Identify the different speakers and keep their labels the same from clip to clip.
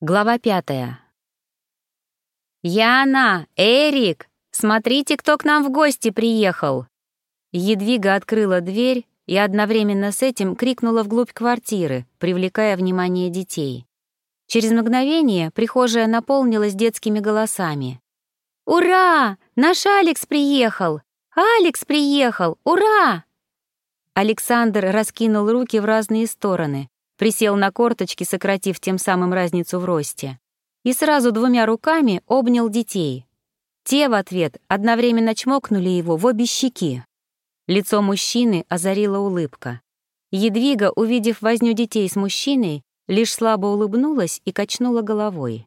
Speaker 1: Глава пятая. «Яна! Эрик! Смотрите, кто к нам в гости приехал!» Едвига открыла дверь и одновременно с этим крикнула вглубь квартиры, привлекая внимание детей. Через мгновение прихожая наполнилась детскими голосами. «Ура! Наш Алекс приехал! Алекс приехал! Ура!» Александр раскинул руки в разные стороны, присел на корточки, сократив тем самым разницу в росте, и сразу двумя руками обнял детей. Те в ответ одновременно чмокнули его в обе щеки. Лицо мужчины озарила улыбка. Едвига, увидев возню детей с мужчиной, лишь слабо улыбнулась и качнула головой.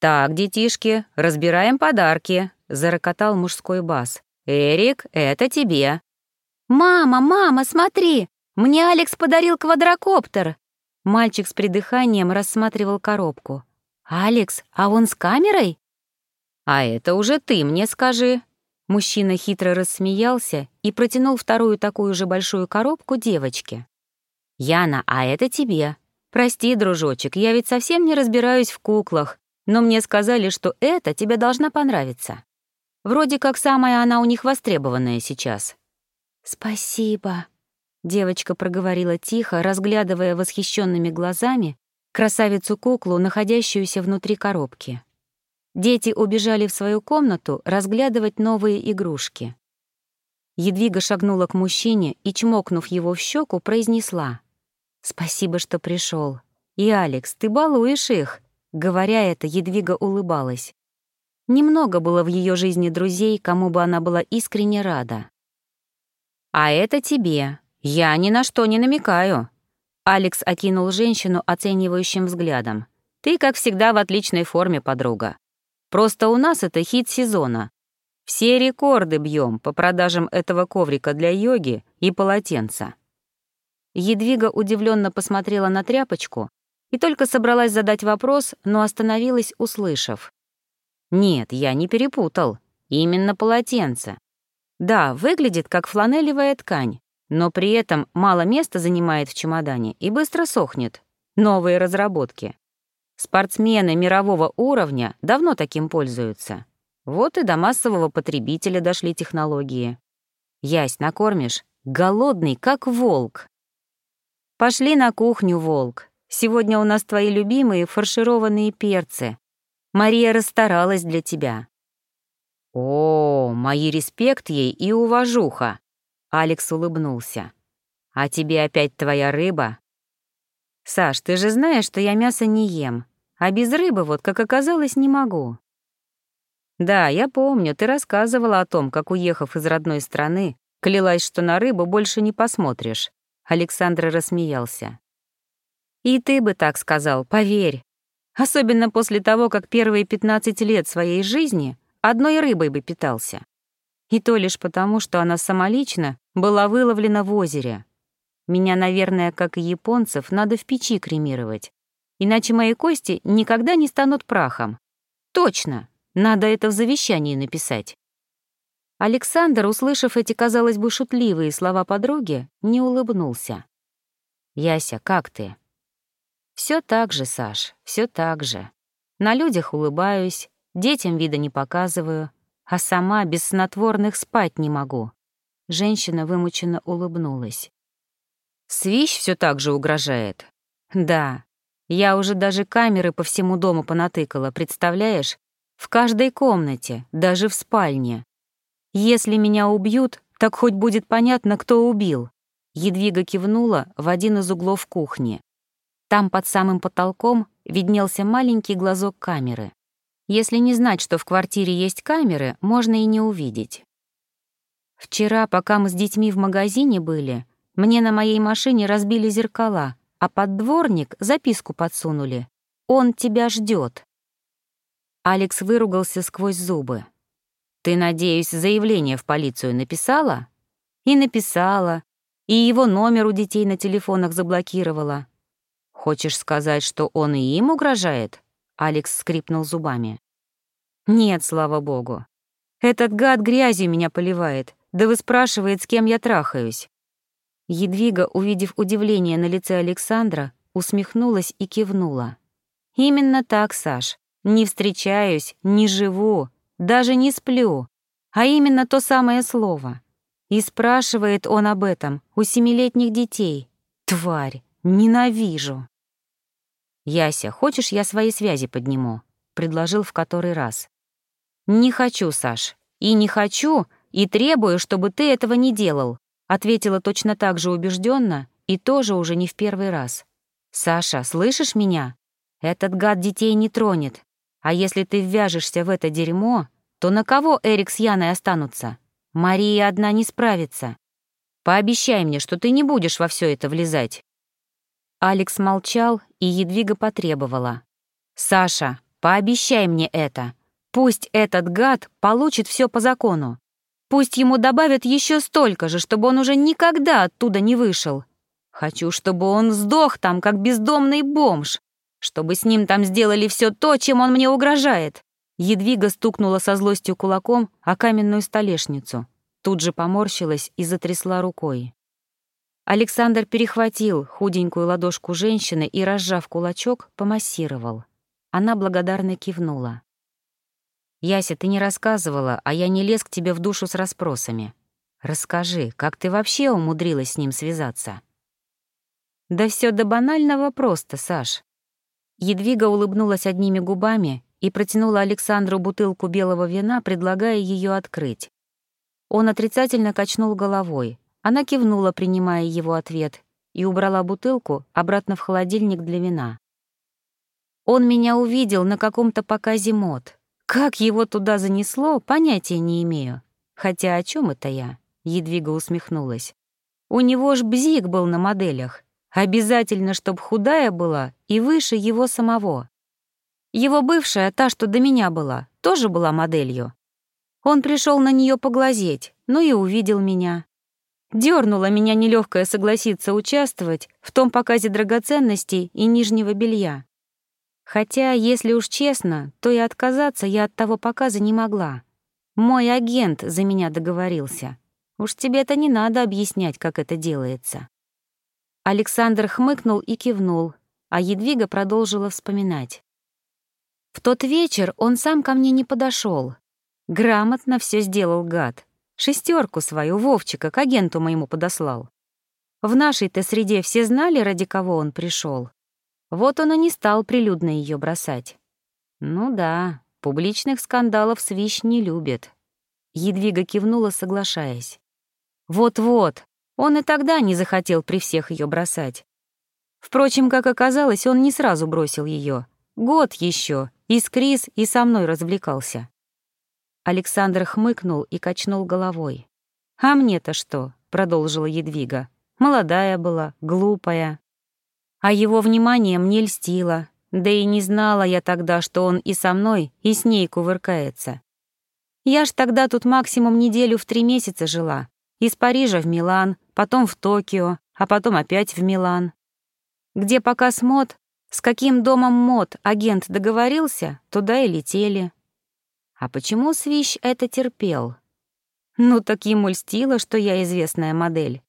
Speaker 1: «Так, детишки, разбираем подарки», — зарокотал мужской бас. «Эрик, это тебе». «Мама, мама, смотри, мне Алекс подарил квадрокоптер!» Мальчик с придыханием рассматривал коробку. «Алекс, а он с камерой?» «А это уже ты мне скажи». Мужчина хитро рассмеялся и протянул вторую такую же большую коробку девочке. «Яна, а это тебе. Прости, дружочек, я ведь совсем не разбираюсь в куклах, но мне сказали, что это тебе должна понравиться. Вроде как самая она у них востребованная сейчас». «Спасибо», Девочка проговорила тихо, разглядывая восхищенными глазами красавицу-куклу, находящуюся внутри коробки. Дети убежали в свою комнату разглядывать новые игрушки. Едвига шагнула к мужчине и, чмокнув его в щеку, произнесла. «Спасибо, что пришел. И, Алекс, ты балуешь их!» Говоря это, Едвига улыбалась. Немного было в ее жизни друзей, кому бы она была искренне рада. «А это тебе», «Я ни на что не намекаю». Алекс окинул женщину оценивающим взглядом. «Ты, как всегда, в отличной форме, подруга. Просто у нас это хит сезона. Все рекорды бьем по продажам этого коврика для йоги и полотенца». Едвига удивленно посмотрела на тряпочку и только собралась задать вопрос, но остановилась, услышав. «Нет, я не перепутал. Именно полотенце. Да, выглядит как фланелевая ткань, но при этом мало места занимает в чемодане и быстро сохнет. Новые разработки. Спортсмены мирового уровня давно таким пользуются. Вот и до массового потребителя дошли технологии. Ясь, накормишь? Голодный, как волк. Пошли на кухню, волк. Сегодня у нас твои любимые фаршированные перцы. Мария расстаралась для тебя. О, мои респект ей и уважуха. Алекс улыбнулся. «А тебе опять твоя рыба?» «Саш, ты же знаешь, что я мясо не ем, а без рыбы вот, как оказалось, не могу». «Да, я помню, ты рассказывала о том, как, уехав из родной страны, клялась, что на рыбу больше не посмотришь». Александр рассмеялся. «И ты бы так сказал, поверь. Особенно после того, как первые 15 лет своей жизни одной рыбой бы питался. И то лишь потому, что она самолично была выловлена в озере. Меня, наверное, как и японцев, надо в печи кремировать. Иначе мои кости никогда не станут прахом. Точно, надо это в завещании написать. Александр, услышав эти, казалось бы, шутливые слова подруги, не улыбнулся. «Яся, как ты?» Все так же, Саш, все так же. На людях улыбаюсь, детям вида не показываю, а сама без снотворных спать не могу». Женщина вымученно улыбнулась. «Свищ все так же угрожает?» «Да. Я уже даже камеры по всему дому понатыкала, представляешь? В каждой комнате, даже в спальне. Если меня убьют, так хоть будет понятно, кто убил». Едвига кивнула в один из углов кухни. Там под самым потолком виднелся маленький глазок камеры. Если не знать, что в квартире есть камеры, можно и не увидеть. Вчера, пока мы с детьми в магазине были, мне на моей машине разбили зеркала, а под дворник записку подсунули. «Он тебя ждет. Алекс выругался сквозь зубы. «Ты, надеюсь, заявление в полицию написала?» «И написала. И его номер у детей на телефонах заблокировала. Хочешь сказать, что он и им угрожает?» Алекс скрипнул зубами. «Нет, слава богу. Этот гад грязью меня поливает, да вы спрашивает, с кем я трахаюсь». Едвига, увидев удивление на лице Александра, усмехнулась и кивнула. Именно так, Саш. Не встречаюсь, не живу, даже не сплю. А именно то самое слово. И спрашивает он об этом у семилетних детей. Тварь, ненавижу. «Яся, хочешь, я свои связи подниму?» — предложил в который раз. «Не хочу, Саш. И не хочу, и требую, чтобы ты этого не делал», — ответила точно так же убежденно и тоже уже не в первый раз. «Саша, слышишь меня? Этот гад детей не тронет. А если ты ввяжешься в это дерьмо, то на кого Эрик с Яной останутся? Мария одна не справится. Пообещай мне, что ты не будешь во все это влезать». Алекс молчал, и Едвига потребовала. «Саша, пообещай мне это. Пусть этот гад получит все по закону. Пусть ему добавят еще столько же, чтобы он уже никогда оттуда не вышел. Хочу, чтобы он сдох там, как бездомный бомж. Чтобы с ним там сделали все то, чем он мне угрожает. Едвига стукнула со злостью кулаком о каменную столешницу. Тут же поморщилась и затрясла рукой. Александр перехватил худенькую ладошку женщины и, разжав кулачок, помассировал. Она благодарно кивнула. «Яся, ты не рассказывала, а я не лез к тебе в душу с расспросами. Расскажи, как ты вообще умудрилась с ним связаться?» «Да все до банального просто, Саш». Едвига улыбнулась одними губами и протянула Александру бутылку белого вина, предлагая ее открыть. Он отрицательно качнул головой. Она кивнула, принимая его ответ, и убрала бутылку обратно в холодильник для вина. Он меня увидел на каком-то показе мод. Как его туда занесло, понятия не имею. Хотя о чем это я? Едвига усмехнулась. У него ж бзик был на моделях. Обязательно, чтоб худая была и выше его самого. Его бывшая, та, что до меня была, тоже была моделью. Он пришел на нее поглазеть, ну и увидел меня. Дёрнуло меня нелегкое согласиться участвовать в том показе драгоценностей и нижнего белья. Хотя, если уж честно, то и отказаться я от того показа не могла. Мой агент за меня договорился. Уж тебе это не надо объяснять, как это делается. Александр хмыкнул и кивнул, а Едвига продолжила вспоминать. В тот вечер он сам ко мне не подошел. Грамотно все сделал гад. Шестерку свою Вовчика к агенту моему подослал. В нашей-то среде все знали, ради кого он пришел. Вот он и не стал прилюдно ее бросать. Ну да, публичных скандалов Свищ не любит. Едвига кивнула, соглашаясь. Вот-вот, он и тогда не захотел при всех ее бросать. Впрочем, как оказалось, он не сразу бросил ее. Год еще, и с Крис, и со мной развлекался. Александр хмыкнул и качнул головой. «А мне-то что?» — продолжила Едвига. «Молодая была, глупая. А его внимание мне льстило, да и не знала я тогда, что он и со мной, и с ней кувыркается. Я ж тогда тут максимум неделю в три месяца жила, из Парижа в Милан, потом в Токио, а потом опять в Милан. Где показ мод, с каким домом мод агент договорился, туда и летели. А почему Свищ это терпел? Ну, так ему льстило, что я известная модель.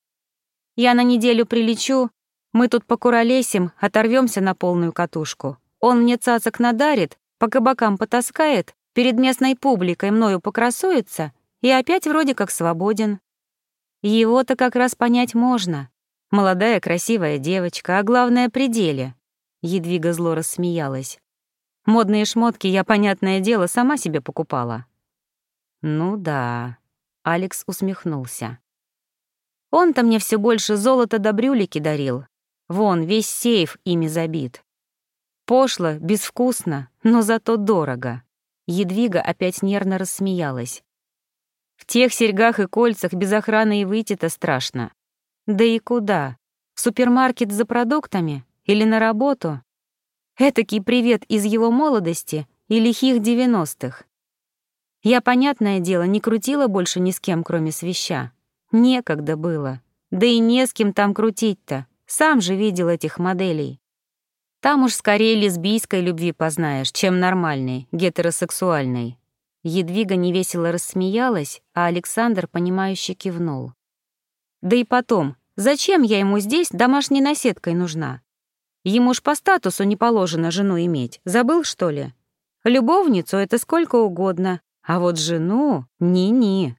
Speaker 1: Я на неделю прилечу, мы тут покуролесим, оторвемся на полную катушку. Он мне цацок надарит, по кабакам потаскает, перед местной публикой мною покрасуется и опять вроде как свободен. Его-то как раз понять можно. Молодая красивая девочка, а главное — пределе. Едвига зло рассмеялась. Модные шмотки я, понятное дело, сама себе покупала. Ну да, Алекс усмехнулся. Он-то мне все больше золота да брюлики дарил. Вон, весь сейф ими забит. Пошло, безвкусно, но зато дорого. Едвига опять нервно рассмеялась. В тех серьгах и кольцах без охраны и выйти-то страшно. Да и куда? В супермаркет за продуктами или на работу? Этакий привет из его молодости и лихих девяностых. Я, понятное дело, не крутила больше ни с кем, кроме свища. Некогда было. Да и не с кем там крутить-то. Сам же видел этих моделей. Там уж скорее лесбийской любви познаешь, чем нормальной, гетеросексуальной. Едвига невесело рассмеялась, а Александр, понимающе кивнул. «Да и потом, зачем я ему здесь домашней наседкой нужна? Ему ж по статусу не положено жену иметь. Забыл, что ли? Любовницу — это сколько угодно, а вот жену — ни-ни.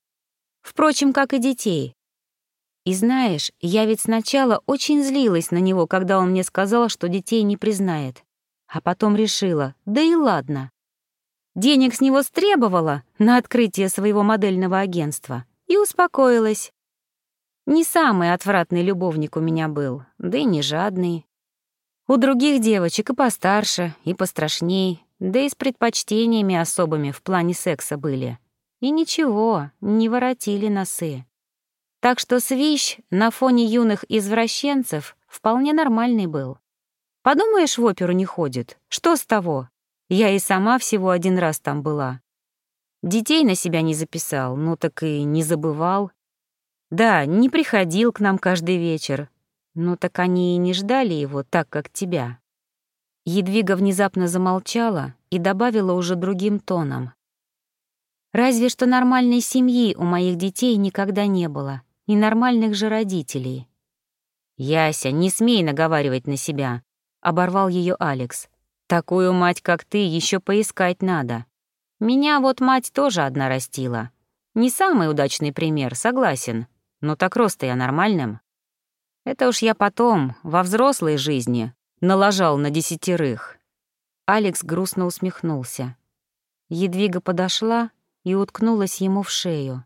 Speaker 1: Впрочем, как и детей. И знаешь, я ведь сначала очень злилась на него, когда он мне сказал, что детей не признает. А потом решила, да и ладно. Денег с него стребовала на открытие своего модельного агентства и успокоилась. Не самый отвратный любовник у меня был, да и не жадный. У других девочек и постарше, и пострашней, да и с предпочтениями особыми в плане секса были. И ничего, не воротили носы. Так что свищ на фоне юных извращенцев вполне нормальный был. Подумаешь, в оперу не ходит. Что с того? Я и сама всего один раз там была. Детей на себя не записал, ну так и не забывал. Да, не приходил к нам каждый вечер. Ну так они и не ждали его так, как тебя. Едвига внезапно замолчала и добавила уже другим тоном. Разве что нормальной семьи у моих детей никогда не было и нормальных же родителей. «Яся, не смей наговаривать на себя», — оборвал ее Алекс. «Такую мать, как ты, еще поискать надо. Меня вот мать тоже одна растила. Не самый удачный пример, согласен, но так роста я нормальным. Это уж я потом, во взрослой жизни, налажал на десятерых». Алекс грустно усмехнулся. Едвига подошла и уткнулась ему в шею.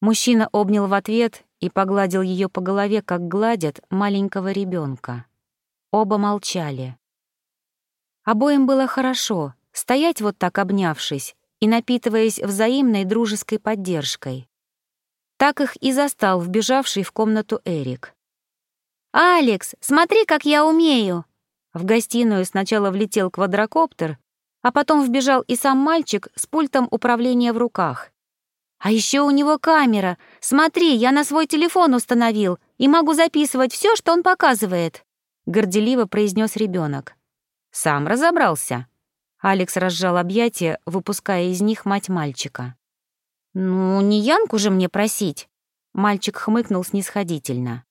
Speaker 1: Мужчина обнял в ответ и погладил ее по голове, как гладят маленького ребенка. Оба молчали. Обоим было хорошо стоять вот так обнявшись и напитываясь взаимной дружеской поддержкой. Так их и застал вбежавший в комнату Эрик. «Алекс, смотри, как я умею!» В гостиную сначала влетел квадрокоптер, а потом вбежал и сам мальчик с пультом управления в руках. А еще у него камера. Смотри, я на свой телефон установил и могу записывать все, что он показывает», — горделиво произнес ребенок. «Сам разобрался». Алекс разжал объятия, выпуская из них мать мальчика. «Ну, не Янку же мне просить», — мальчик хмыкнул снисходительно.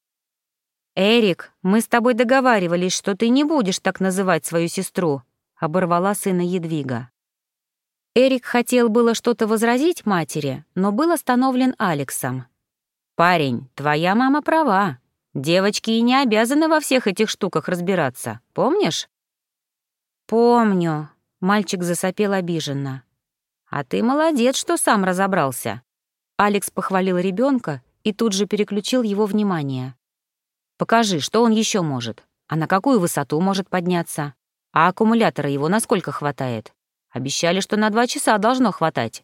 Speaker 1: «Эрик, мы с тобой договаривались, что ты не будешь так называть свою сестру», — оборвала сына Едвига. Эрик хотел было что-то возразить матери, но был остановлен Алексом. «Парень, твоя мама права. Девочки и не обязаны во всех этих штуках разбираться, помнишь?» «Помню», — мальчик засопел обиженно. «А ты молодец, что сам разобрался». Алекс похвалил ребенка и тут же переключил его внимание. «Покажи, что он еще может, а на какую высоту может подняться, а аккумулятора его насколько хватает. Обещали, что на два часа должно хватать».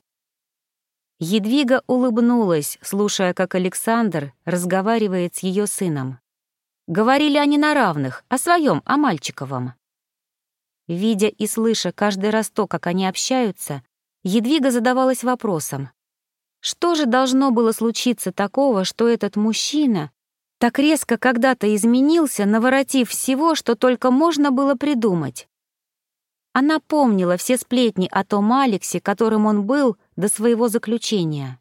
Speaker 1: Едвига улыбнулась, слушая, как Александр разговаривает с ее сыном. Говорили они на равных, о своем, о мальчиковом. Видя и слыша каждый раз то, как они общаются, Едвига задавалась вопросом. Что же должно было случиться такого, что этот мужчина так резко когда-то изменился, наворотив всего, что только можно было придумать? Она помнила все сплетни о том Алексе, которым он был до своего заключения.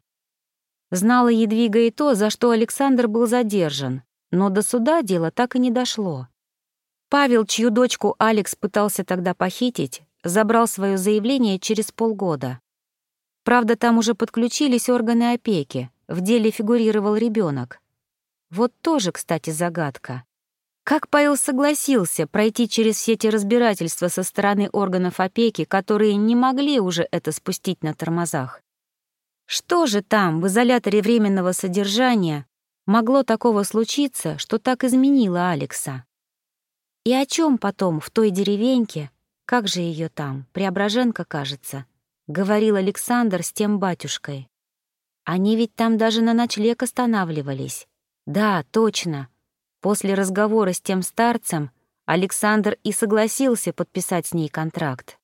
Speaker 1: Знала Едвига и то, за что Александр был задержан, но до суда дело так и не дошло. Павел, чью дочку Алекс пытался тогда похитить, забрал свое заявление через полгода. Правда, там уже подключились органы опеки, в деле фигурировал ребенок. Вот тоже, кстати, загадка. Как Павел согласился пройти через все эти разбирательства со стороны органов опеки, которые не могли уже это спустить на тормозах? Что же там, в изоляторе временного содержания, могло такого случиться, что так изменило Алекса? И о чем потом в той деревеньке, как же ее там, Преображенка, кажется, говорил Александр с тем батюшкой? Они ведь там даже на ночлег останавливались. Да, точно, После разговора с тем старцем Александр и согласился подписать с ней контракт.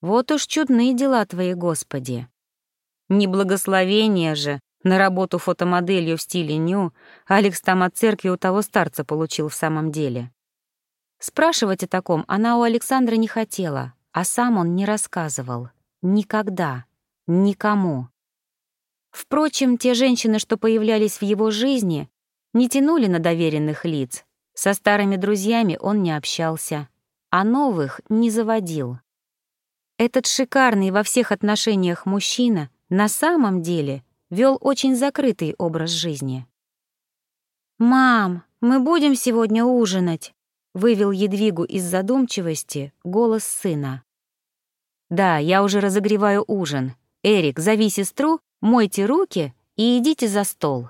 Speaker 1: Вот уж чудные дела твои, Господи. Не благословение же на работу фотомоделью в стиле ню Алекс там от церкви у того старца получил в самом деле. Спрашивать о таком она у Александра не хотела, а сам он не рассказывал. Никогда. Никому. Впрочем, те женщины, что появлялись в его жизни, не тянули на доверенных лиц. Со старыми друзьями он не общался, а новых не заводил. Этот шикарный во всех отношениях мужчина на самом деле вел очень закрытый образ жизни. «Мам, мы будем сегодня ужинать?» — вывел Едвигу из задумчивости голос сына. «Да, я уже разогреваю ужин. Эрик, зови сестру, мойте руки и идите за стол».